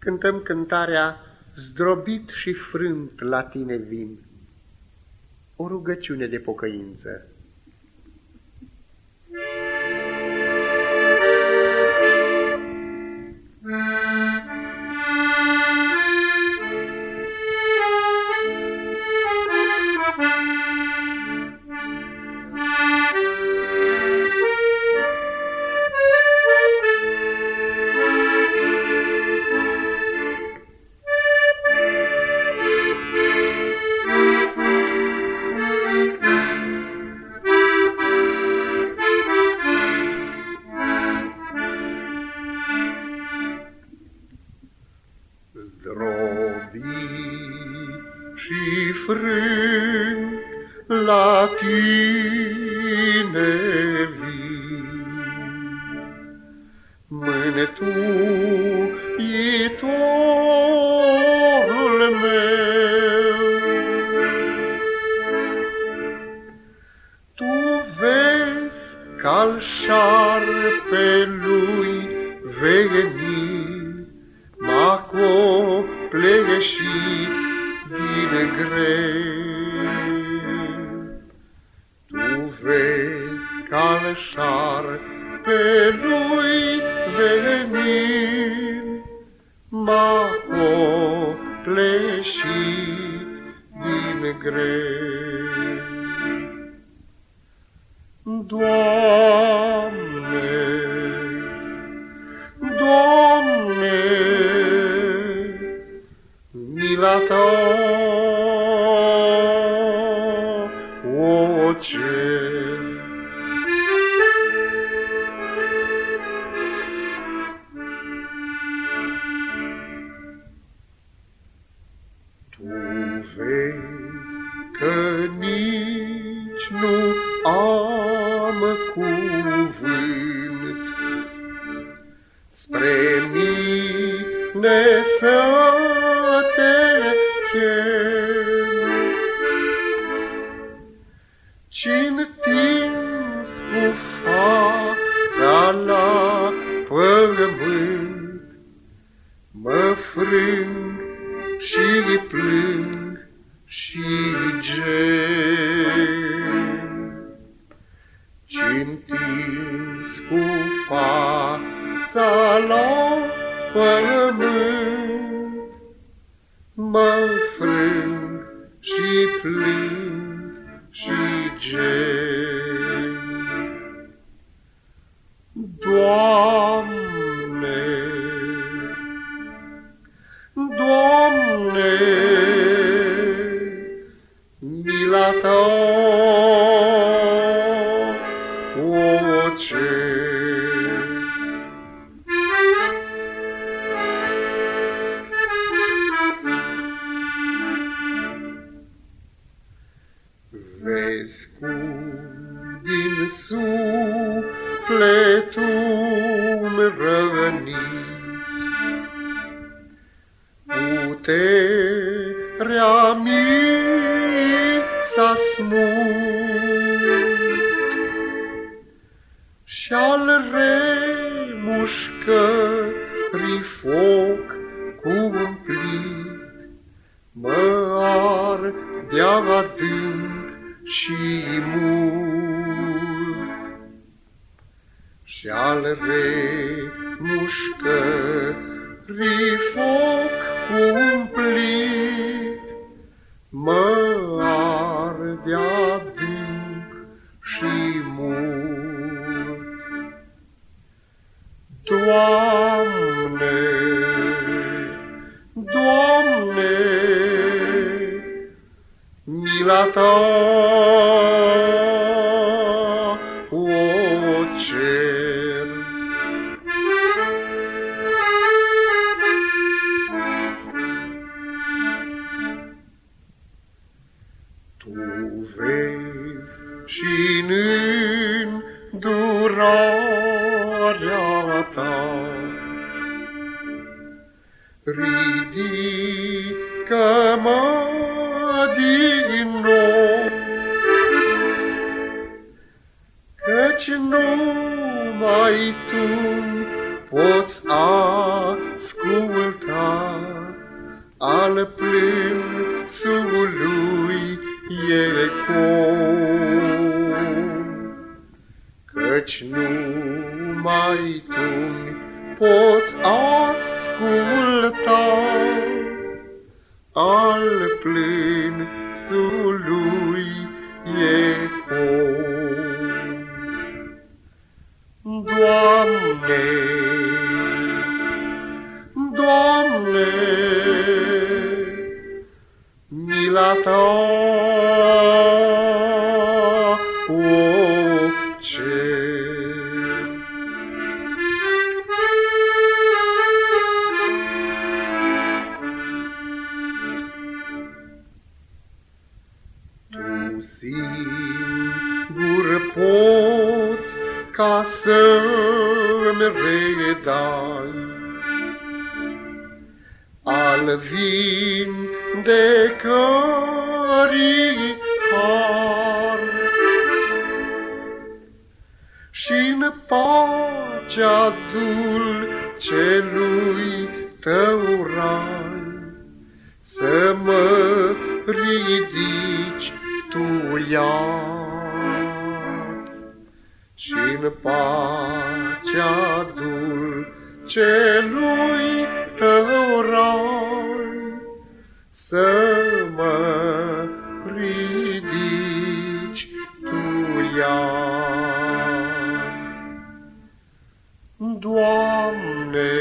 cântăm cântarea Zdrobit și frânt la tine vin. O rugăciune de pocăință. Mântuitorul meu, Tu vezi cal șarpelui veni, m-a copleșit din greu. Din greu. Doamne, Doamne, mila Ta cer. Spre mine să te chem ci întins cu fața la pământ, mă frâng și plâng și gem. ci întins cu fața la pământ, mă frâng și plâng și gen. Doamne, Doamne, mila Ta, Vezi cum din sufletul rănit, puterea mie s-a și-al remușcării foc cumplit, mă ardea adânc și mult și al remușcării foc cumplit mă arde adânc și mult. Doamne, Doamne, mila Ta. Tu vezi și în durarea ta, ridică-mă din nou, căci numai Tu poți asculta al plânsului ecou. Căci numai tu poți asculta al plânsului mila Ta, o cer. Tu singur poți ca să-mi redai al vindecării har. Și-n pacea dulcelui tău rai, să mă ridici tu iar. Și-n pacea dulcelui Doamne,